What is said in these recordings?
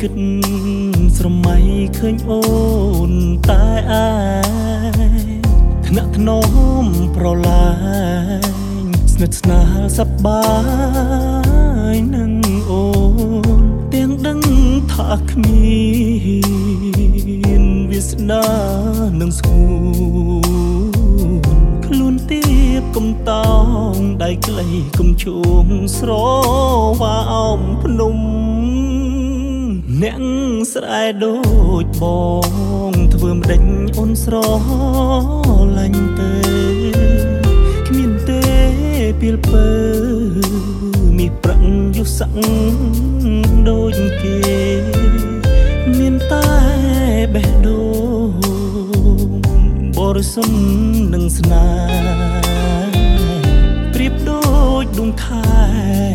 គិតស្រមៃឃើញអូនតែអាយថ្នាក់ថ្នមប្រឡាញស្និទ្ធស្នាលសប្បាយនឹងអូនទាំងដឹងថាគ្មានវាសនានឹងស្ងួនខ្លួនទៀបកំតោង ដៃក្លីគុំជួងស្រវ៉ាអោមភ្នំអ្នកស្រែដូចបងធ្វើម្ដេចអូនស្រលាញ់ទេគ្មានទេពីលពើមានប្រឹងយុស័កដូចគេមានតែបេះដូងបរិសុទ្ធនឹងស្នេហ៍ ប្រៀបដូចដួងខែ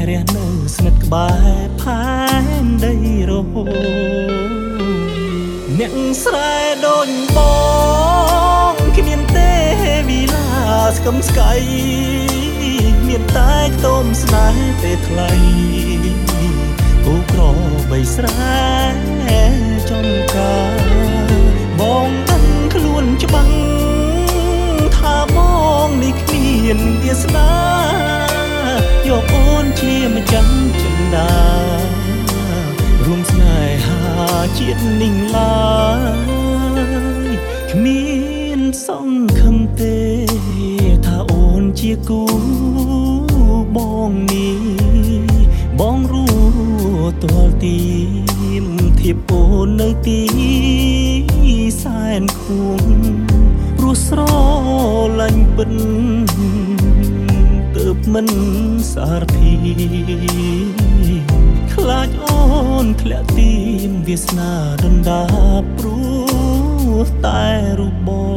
រះនៅស្និទ្ធក្បែរផែនដីរហូតអ្នកស្រែដូចបងគ្មានទេវិលាស្គមស្កៃមានតែខ្ទមស្នេហ៍ទេថ្លៃគូក្របីស្រែចំការបង តារួមស្នេហាជាតិ ninh ឡើយគ្មានសង្ឃឹមទេថាអូនជាគូបងនេះបងរួទាល់ទីមធៀបអូននៅទីសែនខួងព្រោះស្រលាញ់ពិនទើបមិនសារភីខ្លាចអូ នធ្លាក់ទីមវាសនាដណ្ដាព្រោះតែរូបបង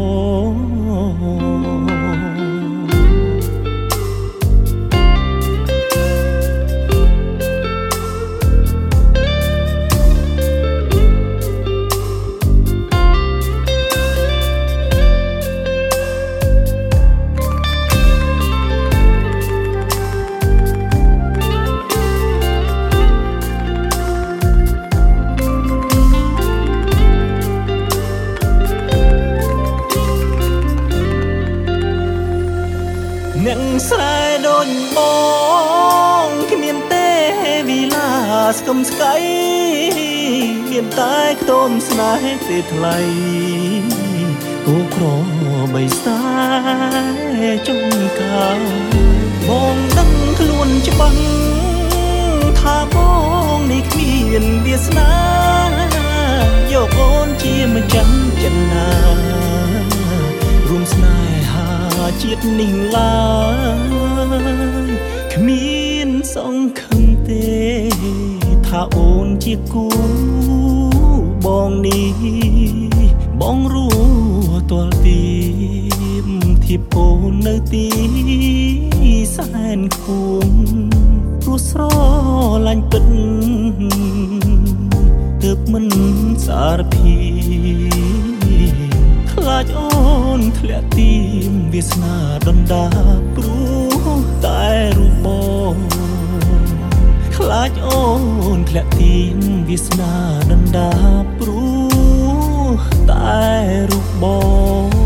អ្នកស្រែដូចបងគ្មានទេវិលាស្គមស្កៃមានតែខ្ទមស្នេហ៍ទេថ្លៃគូក្របីសាចុងកាបងដឹងខ្លួនច្បាស់ថាបងនេះគ្មានវាសនាយកអូនជាម្ចាំចិ ជាតិនេះឡើយគ្មានសង្ឃឹមទេ ថាអូនជាគូបងនេះបងរួទាល់ទីធៀបអូននៅទីសែនខួងព្រោះស្រលាញ់ពិតទើបមិន លាក់ទីមវាសនាដណ្ដាព្រោះតែរូបបងខ្លាចអូនធ្លាក់ទីមវាសនាដណ្ដាព្រោះតែរូបបង